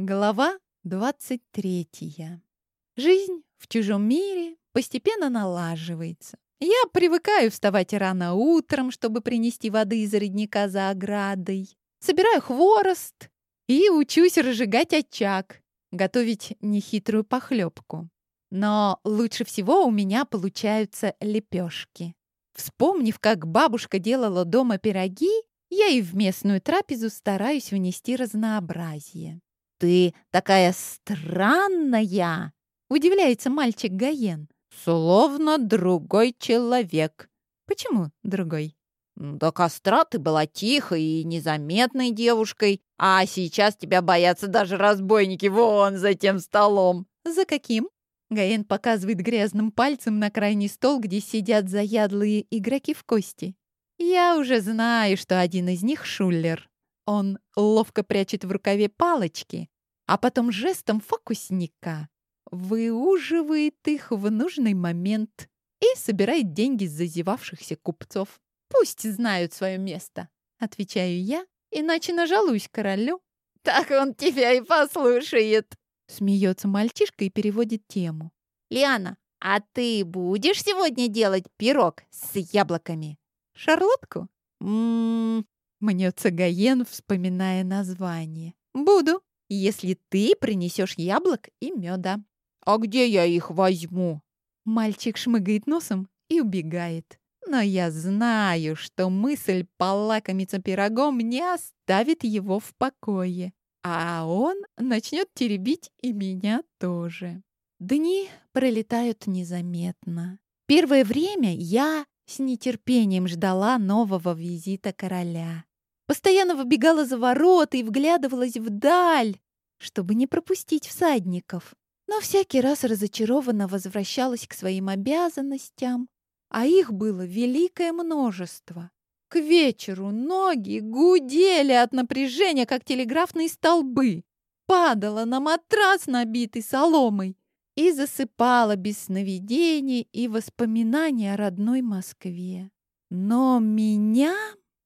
Глава 23. Жизнь в чужом мире постепенно налаживается. Я привыкаю вставать рано утром, чтобы принести воды из родника за оградой. Собираю хворост и учусь разжигать очаг, готовить нехитрую похлебку. Но лучше всего у меня получаются лепешки. Вспомнив, как бабушка делала дома пироги, я и в местную трапезу стараюсь внести разнообразие. «Ты такая странная!» — удивляется мальчик Гаен. «Словно другой человек». «Почему другой?» «До костра ты была тихой и незаметной девушкой, а сейчас тебя боятся даже разбойники вон за тем столом». «За каким?» Гаен показывает грязным пальцем на крайний стол, где сидят заядлые игроки в кости. «Я уже знаю, что один из них — Шуллер. Он ловко прячет в рукаве палочки, а потом жестом фокусника выуживает их в нужный момент и собирает деньги с зазевавшихся купцов. Пусть знают свое место, отвечаю я, иначе нажалуюсь королю. Так он тебя и послушает. Смеется мальчишка и переводит тему. Лиана, а ты будешь сегодня делать пирог с яблоками? Шарлотку? Ммм, Мнется Гаен, вспоминая название. «Буду, если ты принесешь яблок и меда». «А где я их возьму?» Мальчик шмыгает носом и убегает. Но я знаю, что мысль полакомиться пирогом не оставит его в покое. А он начнет теребить и меня тоже. Дни пролетают незаметно. Первое время я с нетерпением ждала нового визита короля. Постоянно выбегала за ворота и вглядывалась вдаль, чтобы не пропустить всадников. Но всякий раз разочарованно возвращалась к своим обязанностям, а их было великое множество. К вечеру ноги гудели от напряжения, как телеграфные столбы. Падала на матрас, набитый соломой, и засыпала без сновидений и воспоминаний о родной Москве. Но меня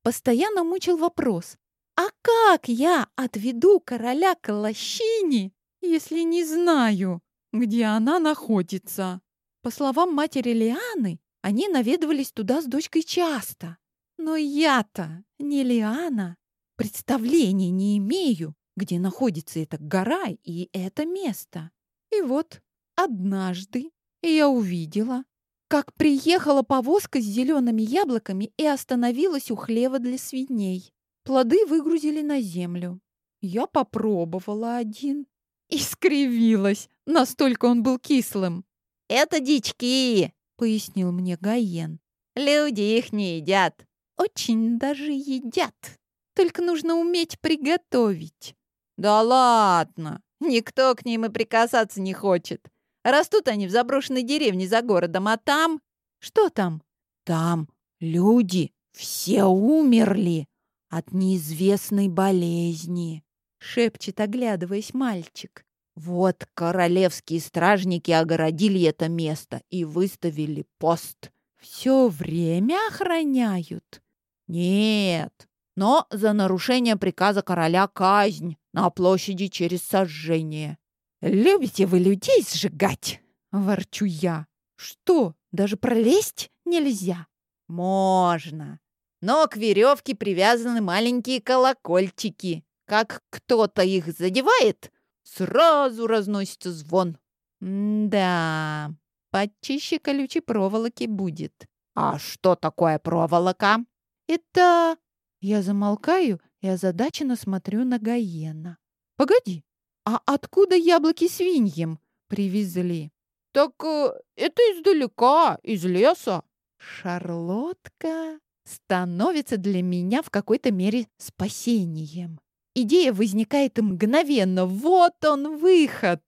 постоянно мучил вопрос, а как я отведу короля к лощине, если не знаю, где она находится? По словам матери Лианы, они наведывались туда с дочкой часто. Но я-то не Лиана, представления не имею, где находится эта гора и это место. И вот однажды я увидела, как приехала повозка с зелеными яблоками и остановилась у хлева для свиней. Плоды выгрузили на землю. Я попробовала один и скривилась, настолько он был кислым. «Это дички!» — пояснил мне Гаен. «Люди их не едят». «Очень даже едят. Только нужно уметь приготовить». «Да ладно! Никто к ним и прикасаться не хочет. Растут они в заброшенной деревне за городом, а там... Что там? Там люди все умерли от неизвестной болезни, шепчет, оглядываясь мальчик. Вот королевские стражники огородили это место и выставили пост. Все время охраняют? Нет, но за нарушение приказа короля казнь на площади через сожжение. «Любите вы людей сжигать?» — ворчу я. «Что, даже пролезть нельзя?» «Можно. Но к веревке привязаны маленькие колокольчики. Как кто-то их задевает, сразу разносится звон». «Да, почище колючей проволоки будет». «А что такое проволока?» «Это...» Я замолкаю и озадаченно смотрю на Гаена. «Погоди, «А откуда яблоки свиньям привезли?» «Так э, это издалека, из леса». Шарлотка становится для меня в какой-то мере спасением. Идея возникает мгновенно. Вот он выход.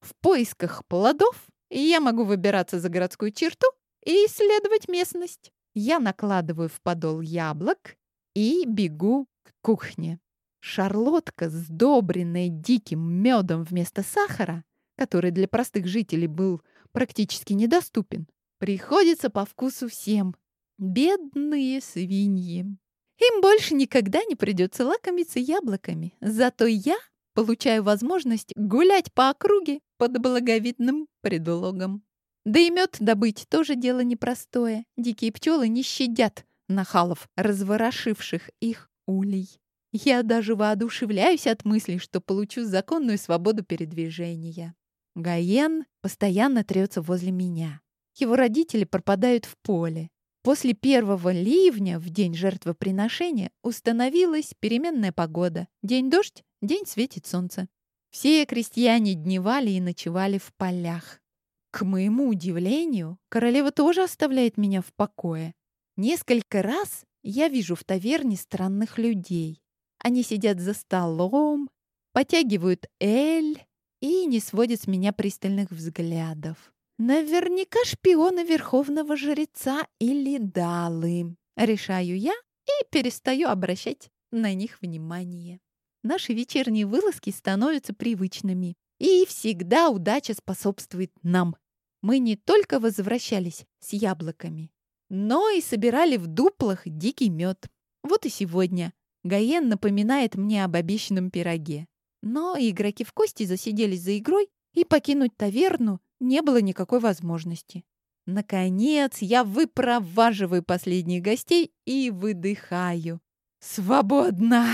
В поисках плодов я могу выбираться за городскую черту и исследовать местность. Я накладываю в подол яблок и бегу к кухне. Шарлотка, сдобренная диким медом вместо сахара, который для простых жителей был практически недоступен, приходится по вкусу всем. Бедные свиньи. Им больше никогда не придется лакомиться яблоками. Зато я получаю возможность гулять по округе под благовидным предлогом. Да и мед добыть тоже дело непростое. Дикие пчелы не щадят нахалов, разворошивших их улей. Я даже воодушевляюсь от мысли, что получу законную свободу передвижения. Гаен постоянно трется возле меня. Его родители пропадают в поле. После первого ливня в день жертвоприношения установилась переменная погода. День дождь, день светит солнце. Все крестьяне дневали и ночевали в полях. К моему удивлению, королева тоже оставляет меня в покое. Несколько раз я вижу в таверне странных людей. Они сидят за столом, потягивают эль и не сводят с меня пристальных взглядов. Наверняка шпионы верховного жреца или далы. Решаю я и перестаю обращать на них внимание. Наши вечерние вылазки становятся привычными. И всегда удача способствует нам. Мы не только возвращались с яблоками, но и собирали в дуплах дикий мед. Вот и сегодня Гаен напоминает мне об обещанном пироге. Но игроки в кости засиделись за игрой, и покинуть таверну не было никакой возможности. Наконец, я выпроваживаю последних гостей и выдыхаю. «Свободно!»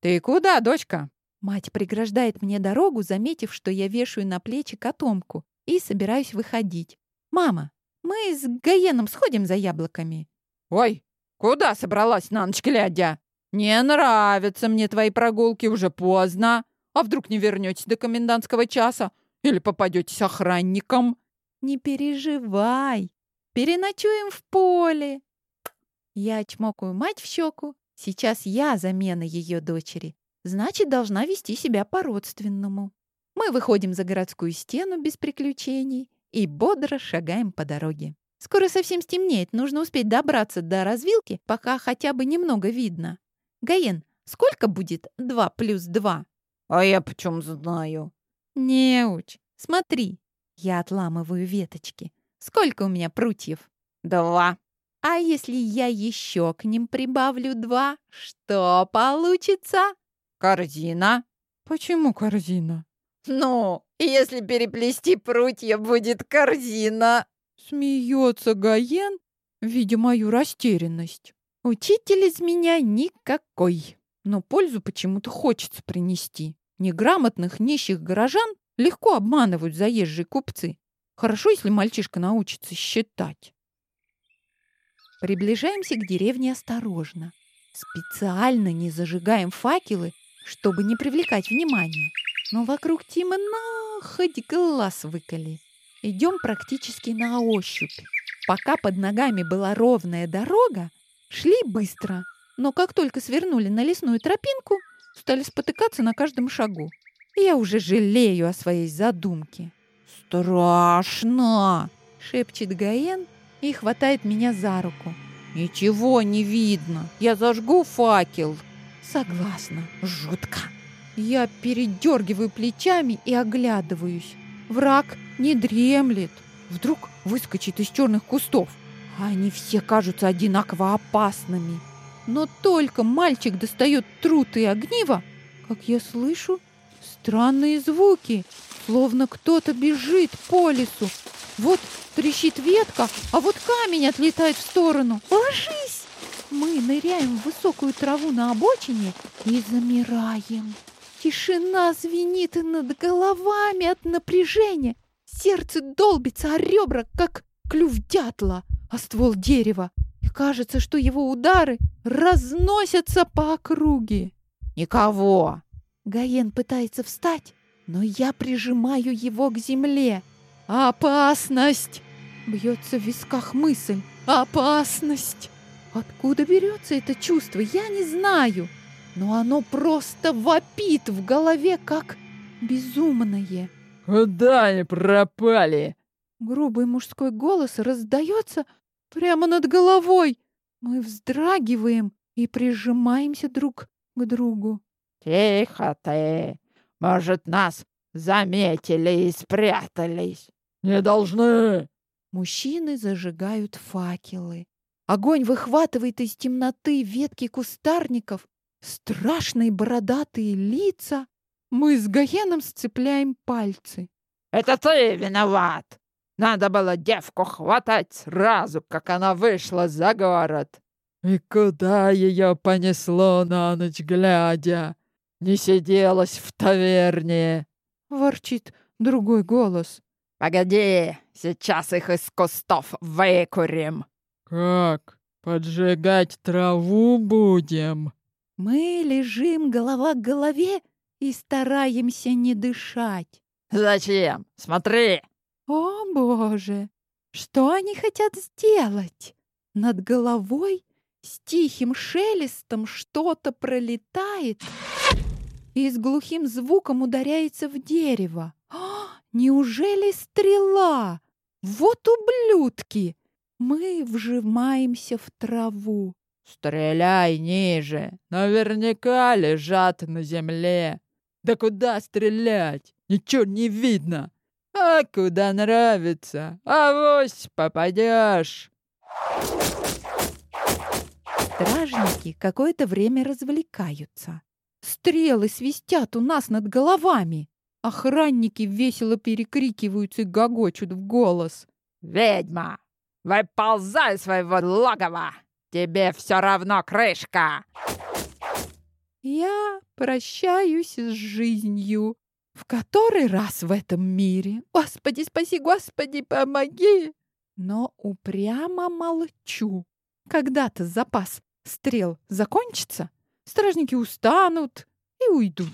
«Ты куда, дочка?» Мать преграждает мне дорогу, заметив, что я вешаю на плечи котомку и собираюсь выходить. «Мама, мы с Гаеном сходим за яблоками». «Ой, куда собралась на ночь глядя? Не нравятся мне твои прогулки, уже поздно. А вдруг не вернетесь до комендантского часа? Или попадетесь охранником?» «Не переживай, переночуем в поле». Я чмокаю мать в щеку. Сейчас я замена ее дочери. Значит, должна вести себя по-родственному. Мы выходим за городскую стену без приключений и бодро шагаем по дороге. Скоро совсем стемнеет, нужно успеть добраться до развилки, пока хотя бы немного видно. Гаен, сколько будет два плюс два? А я почем знаю? Неуч, смотри. Я отламываю веточки. Сколько у меня прутьев? Два. А если я еще к ним прибавлю два, что получится? Корзина. Почему корзина? Ну, если переплести прутья, будет корзина. Смеется Гаен, видя мою растерянность. Учитель из меня никакой, но пользу почему-то хочется принести. Неграмотных нищих горожан легко обманывают заезжие купцы. Хорошо, если мальчишка научится считать. Приближаемся к деревне осторожно. Специально не зажигаем факелы, чтобы не привлекать внимания. Но вокруг темно, хоть глаз выколи. Идем практически на ощупь. Пока под ногами была ровная дорога, шли быстро. Но как только свернули на лесную тропинку, стали спотыкаться на каждом шагу. Я уже жалею о своей задумке. «Страшно!» — шепчет Гаен и хватает меня за руку. «Ничего не видно. Я зажгу факел». «Согласна. Жутко». Я передергиваю плечами и оглядываюсь. Враг не дремлет. Вдруг выскочит из черных кустов. Они все кажутся одинаково опасными. Но только мальчик достает труд и огниво, как я слышу странные звуки, словно кто-то бежит по лесу. Вот трещит ветка, а вот камень отлетает в сторону. Ложись! Мы ныряем в высокую траву на обочине и замираем. Тишина звенит над головами от напряжения. Сердце долбится о ребра, как клюв дятла, а ствол дерева. И кажется, что его удары разносятся по округе. «Никого!» Гаен пытается встать, но я прижимаю его к земле. «Опасность!» Бьется в висках мысль. «Опасность!» Откуда берется это чувство, я не знаю но оно просто вопит в голове, как безумное. «Куда они пропали?» Грубый мужской голос раздается прямо над головой. Мы вздрагиваем и прижимаемся друг к другу. «Тихо ты! Может, нас заметили и спрятались?» «Не должны!» Мужчины зажигают факелы. Огонь выхватывает из темноты ветки кустарников Страшные бородатые лица. Мы с Гаеном сцепляем пальцы. «Это ты виноват! Надо было девку хватать сразу, как она вышла за город!» «И куда ее понесло на ночь глядя? Не сиделась в таверне!» Ворчит другой голос. «Погоди, сейчас их из кустов выкурим!» «Как? Поджигать траву будем?» Мы лежим голова к голове и стараемся не дышать. «Зачем? Смотри!» «О, Боже! Что они хотят сделать?» Над головой с тихим шелестом что-то пролетает и с глухим звуком ударяется в дерево. «А, неужели стрела? Вот ублюдки! Мы вжимаемся в траву. «Стреляй ниже! Наверняка лежат на земле!» «Да куда стрелять? Ничего не видно!» «А куда нравится? Авось попадешь!» Стражники какое-то время развлекаются. Стрелы свистят у нас над головами. Охранники весело перекрикиваются и гогочут в голос. «Ведьма! Выползай из своего логова! Тебе все равно крышка!» Я прощаюсь с жизнью. В который раз в этом мире? Господи, спаси, Господи, помоги! Но упрямо молчу. Когда-то запас стрел закончится, стражники устанут и уйдут.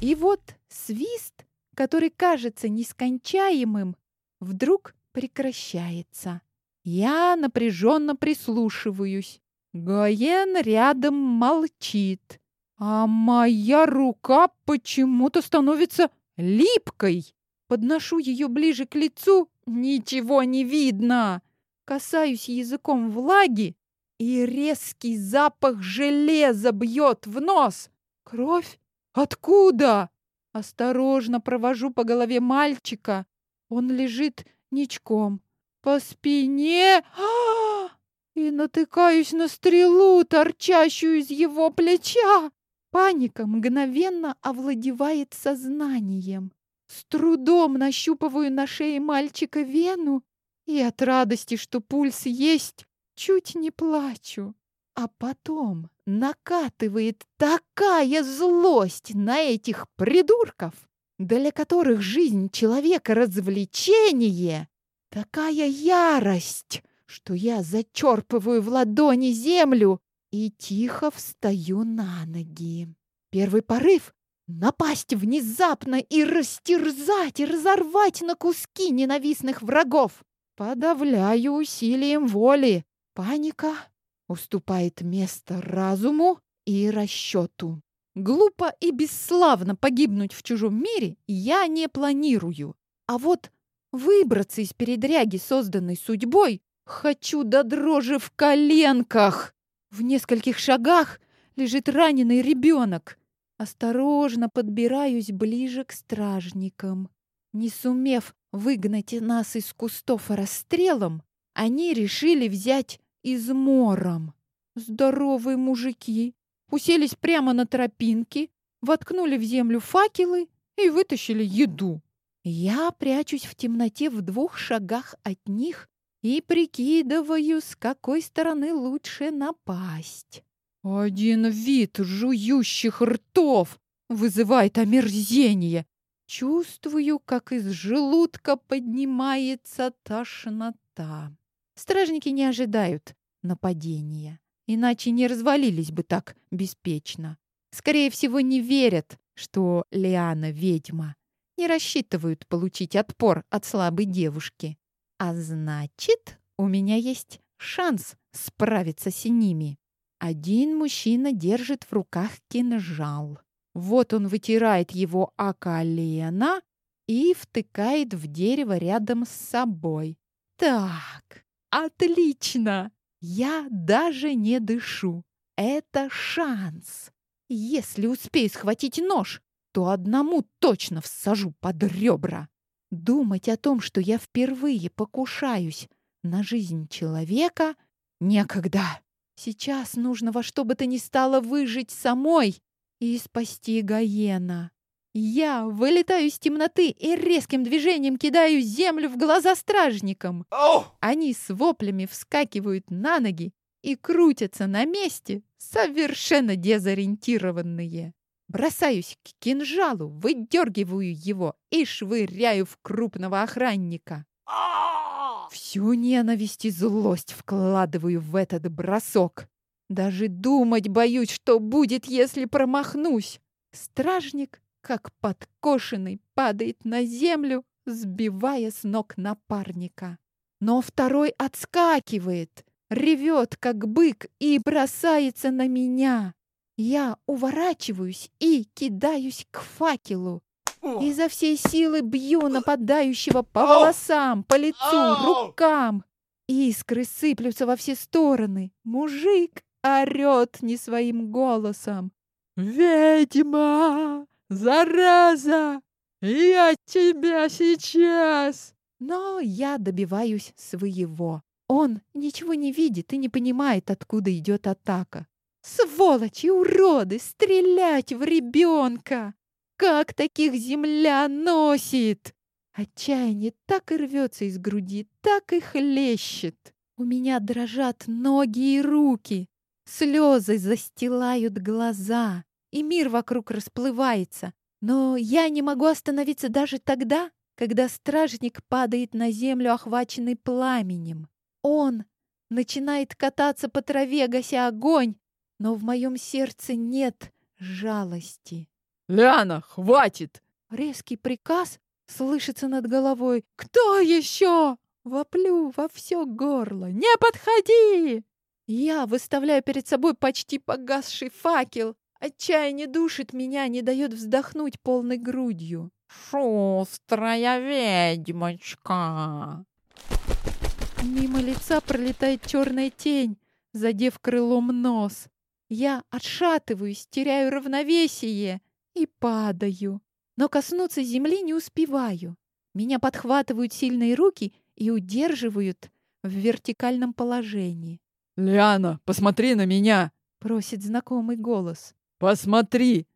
И вот свист, который кажется нескончаемым, вдруг прекращается. Я напряженно прислушиваюсь. Гаен рядом молчит, а моя рука почему-то становится липкой. Подношу ее ближе к лицу, ничего не видно. Касаюсь языком влаги, и резкий запах железа бьет в нос. Кровь? Откуда? Осторожно провожу по голове мальчика. Он лежит ничком. По спине а! и натыкаюсь на стрелу, торчащую из его плеча. Паника мгновенно овладевает сознанием. С трудом нащупываю на шее мальчика вену и от радости, что пульс есть, чуть не плачу. А потом накатывает такая злость на этих придурков, для которых жизнь человека развлечение, такая ярость, что я зачерпываю в ладони землю и тихо встаю на ноги. Первый порыв — напасть внезапно и растерзать, и разорвать на куски ненавистных врагов. Подавляю усилием воли, Паника уступает место разуму и расчету. Глупо и бесславно погибнуть в чужом мире я не планирую. А вот выбраться из передряги, созданной судьбой, хочу до дрожи в коленках. В нескольких шагах лежит раненый ребенок. Осторожно подбираюсь ближе к стражникам. Не сумев выгнать нас из кустов расстрелом, они решили взять измором. Здоровые мужики уселись прямо на тропинке, воткнули в землю факелы и вытащили еду. Я прячусь в темноте в двух шагах от них и прикидываю, с какой стороны лучше напасть. Один вид жующих ртов вызывает омерзение. Чувствую, как из желудка поднимается тошнота. Стражники не ожидают нападения, иначе не развалились бы так беспечно. Скорее всего, не верят, что Лиана ведьма. Не рассчитывают получить отпор от слабой девушки. А значит, у меня есть шанс справиться с ними. Один мужчина держит в руках кинжал. Вот он вытирает его о колено и втыкает в дерево рядом с собой. Так, Отлично! Я даже не дышу. Это шанс. Если успею схватить нож, то одному точно всажу под ребра. Думать о том, что я впервые покушаюсь на жизнь человека, некогда. Сейчас нужно во что бы то ни стало выжить самой и спасти Гаена. Я вылетаю из темноты и резким движением кидаю землю в глаза стражникам. Они с воплями вскакивают на ноги и крутятся на месте, совершенно дезориентированные. Бросаюсь к кинжалу, выдергиваю его и швыряю в крупного охранника. Всю ненависть и злость вкладываю в этот бросок. Даже думать боюсь, что будет, если промахнусь. Стражник, как подкошенный, падает на землю, сбивая с ног напарника. Но второй отскакивает, ревет, как бык, и бросается на меня. Я уворачиваюсь и кидаюсь к факелу. Изо всей силы бью нападающего по волосам, по лицу, рукам. Искры сыплются во все стороны. Мужик орет не своим голосом. «Ведьма! Зараза! Я тебя сейчас!» Но я добиваюсь своего. Он ничего не видит и не понимает, откуда идет атака. Сволочи, уроды, стрелять в ребенка! Как таких земля носит! Отчаяние так и рвется из груди, так и хлещет. У меня дрожат ноги и руки. Слезы застилают глаза, и мир вокруг расплывается. Но я не могу остановиться даже тогда, когда стражник падает на землю, охваченный пламенем. Он начинает кататься по траве, гася огонь, но в моем сердце нет жалости. «Ляна, хватит!» Резкий приказ слышится над головой. «Кто еще?» Воплю во все горло. «Не подходи!» Я выставляю перед собой почти погасший факел. Отчаяние душит меня, не дает вздохнуть полной грудью. «Шустрая ведьмочка!» Мимо лица пролетает черная тень, задев крылом нос. Я отшатываюсь, теряю равновесие и падаю. Но коснуться земли не успеваю. Меня подхватывают сильные руки и удерживают в вертикальном положении. «Лиана, посмотри на меня!» — просит знакомый голос. «Посмотри!»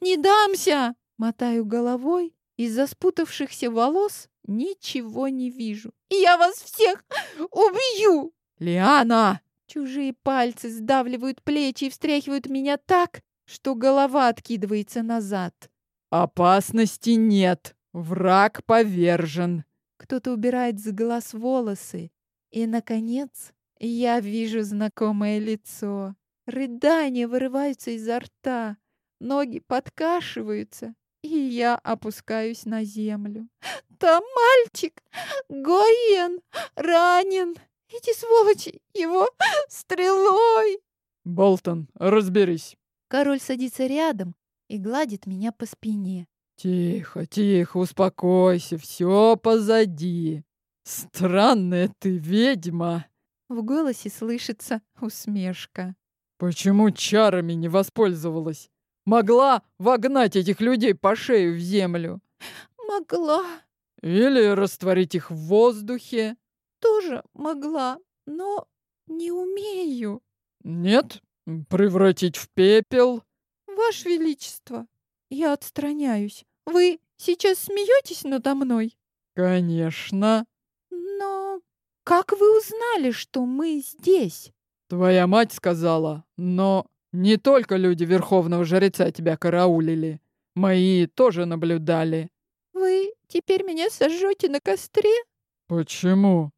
«Не дамся!» — мотаю головой. Из-за спутавшихся волос ничего не вижу. «Я вас всех убью!» «Лиана!» Чужие пальцы сдавливают плечи и встряхивают меня так, что голова откидывается назад. «Опасности нет. Враг повержен». Кто-то убирает с глаз волосы. И, наконец, я вижу знакомое лицо. Рыдания вырываются изо рта. Ноги подкашиваются, и я опускаюсь на землю. Там мальчик, Гоен, ранен. Эти сволочи его стрелой!» «Болтон, разберись!» Король садится рядом и гладит меня по спине. «Тихо, тихо, успокойся, все позади. Странная ты ведьма!» В голосе слышится усмешка. «Почему чарами не воспользовалась? Могла вогнать этих людей по шею в землю?» «Могла». «Или растворить их в воздухе?» Тоже могла, но не умею. Нет? Превратить в пепел? Ваше Величество, я отстраняюсь. Вы сейчас смеетесь надо мной? Конечно. Но как вы узнали, что мы здесь? Твоя мать сказала, но не только люди Верховного Жреца тебя караулили. Мои тоже наблюдали. Вы теперь меня сожжете на костре? Почему?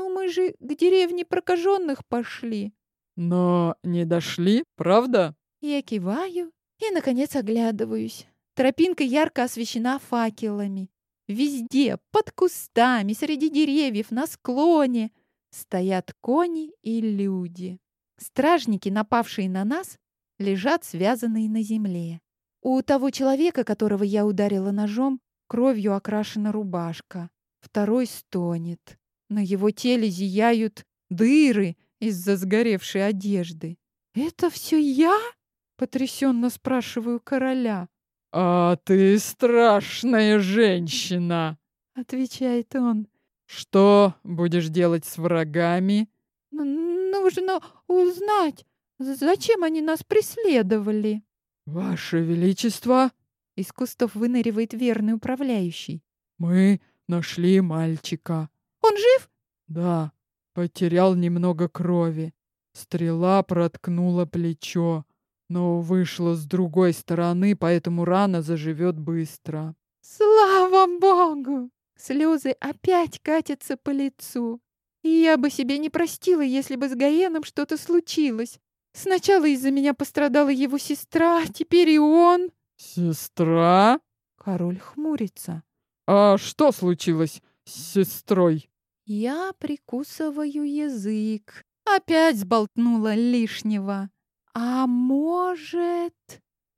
«Ну мы же к деревне прокаженных пошли». «Но не дошли, правда?» Я киваю и, наконец, оглядываюсь. Тропинка ярко освещена факелами. Везде, под кустами, среди деревьев, на склоне стоят кони и люди. Стражники, напавшие на нас, лежат связанные на земле. У того человека, которого я ударила ножом, кровью окрашена рубашка. Второй стонет. На его теле зияют дыры из-за сгоревшей одежды. «Это все я?» — потрясенно спрашиваю короля. «А ты страшная женщина!» — отвечает он. «Что будешь делать с врагами?» «Нужно узнать, зачем они нас преследовали». «Ваше Величество!» Из кустов выныривает верный управляющий. Мы нашли мальчика. Он жив? Да, потерял немного крови. Стрела проткнула плечо, но вышла с другой стороны, поэтому рана заживет быстро. Слава богу! Слезы опять катятся по лицу. И я бы себе не простила, если бы с Гаеном что-то случилось. Сначала из-за меня пострадала его сестра, теперь и он. Сестра? Король хмурится. А что случилось с сестрой? Я прикусываю язык. Опять сболтнула лишнего. А может...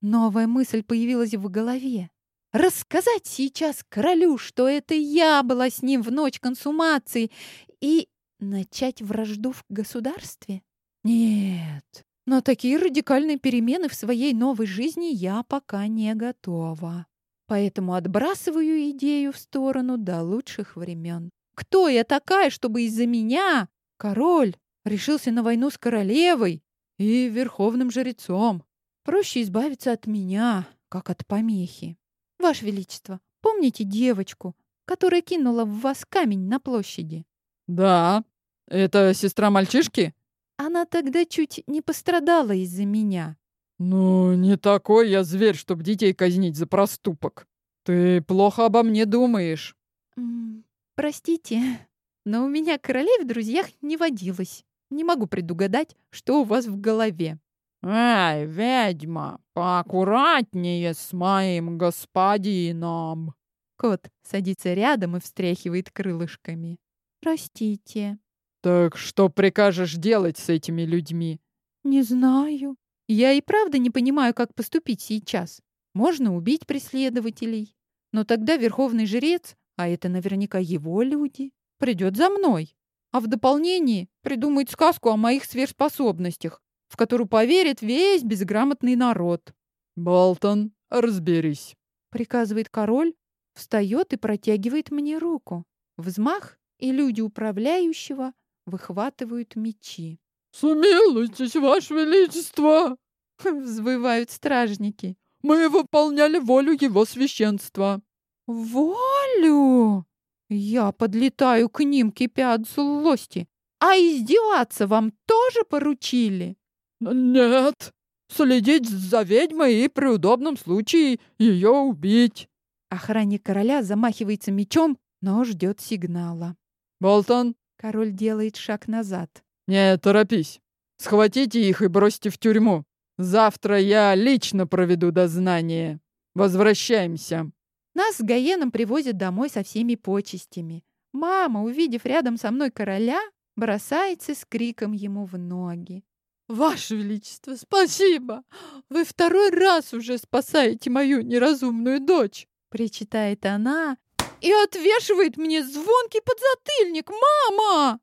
Новая мысль появилась в голове. Рассказать сейчас королю, что это я была с ним в ночь консумации, и начать вражду в государстве? Нет, но такие радикальные перемены в своей новой жизни я пока не готова. Поэтому отбрасываю идею в сторону до лучших времен. Кто я такая, чтобы из-за меня король решился на войну с королевой и верховным жрецом? Проще избавиться от меня, как от помехи. Ваше Величество, помните девочку, которая кинула в вас камень на площади? Да. Это сестра мальчишки? Она тогда чуть не пострадала из-за меня. Ну, не такой я зверь, чтоб детей казнить за проступок. Ты плохо обо мне думаешь. Простите, но у меня королей в друзьях не водилось. Не могу предугадать, что у вас в голове. Эй, ведьма, поаккуратнее с моим господином. Кот садится рядом и встряхивает крылышками. Простите. Так что прикажешь делать с этими людьми? Не знаю. Я и правда не понимаю, как поступить сейчас. Можно убить преследователей. Но тогда верховный жрец, а это наверняка его люди, придет за мной. А в дополнение придумает сказку о моих сверхспособностях, в которую поверит весь безграмотный народ. «Болтон, разберись», — приказывает король, встает и протягивает мне руку. Взмах, и люди управляющего выхватывают мечи. «Смилуйтесь, Ваше Величество!» — взвывают стражники. «Мы выполняли волю его священства». «Волю?» Я подлетаю к ним, кипя от злости. «А издеваться вам тоже поручили?» «Нет, следить за ведьмой и при удобном случае ее убить». Охранник короля замахивается мечом, но ждет сигнала. «Болтон, Король делает шаг назад. «Не торопись. Схватите их и бросьте в тюрьму. Завтра я лично проведу дознание. Возвращаемся». Нас с Гаеном привозят домой со всеми почестями. Мама, увидев рядом со мной короля, бросается с криком ему в ноги. «Ваше Величество, спасибо! Вы второй раз уже спасаете мою неразумную дочь!» Причитает она и отвешивает мне звонкий подзатыльник. «Мама!»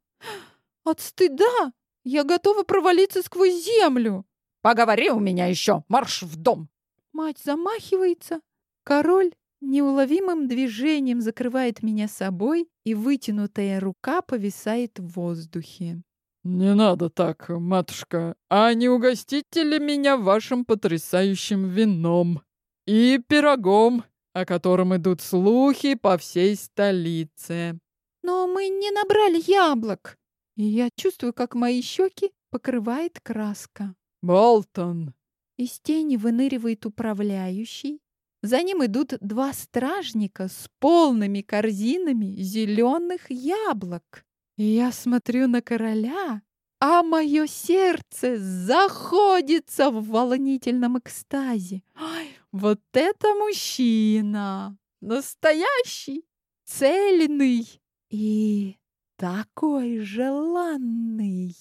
От стыда я готова провалиться сквозь землю. «Поговори у меня еще! Марш в дом!» Мать замахивается. Король неуловимым движением закрывает меня собой, и вытянутая рука повисает в воздухе. «Не надо так, матушка. А не угостите ли меня вашим потрясающим вином и пирогом о котором идут слухи по всей столице. Но мы не набрали яблок. И я чувствую, как мои щеки покрывает краска. Болтон. Из тени выныривает управляющий. За ним идут два стражника с полными корзинами зеленых яблок. Я смотрю на короля, а мое сердце заходится в волнительном экстазе. Ай, вот это мужчина! Настоящий, цельный и такой желанный.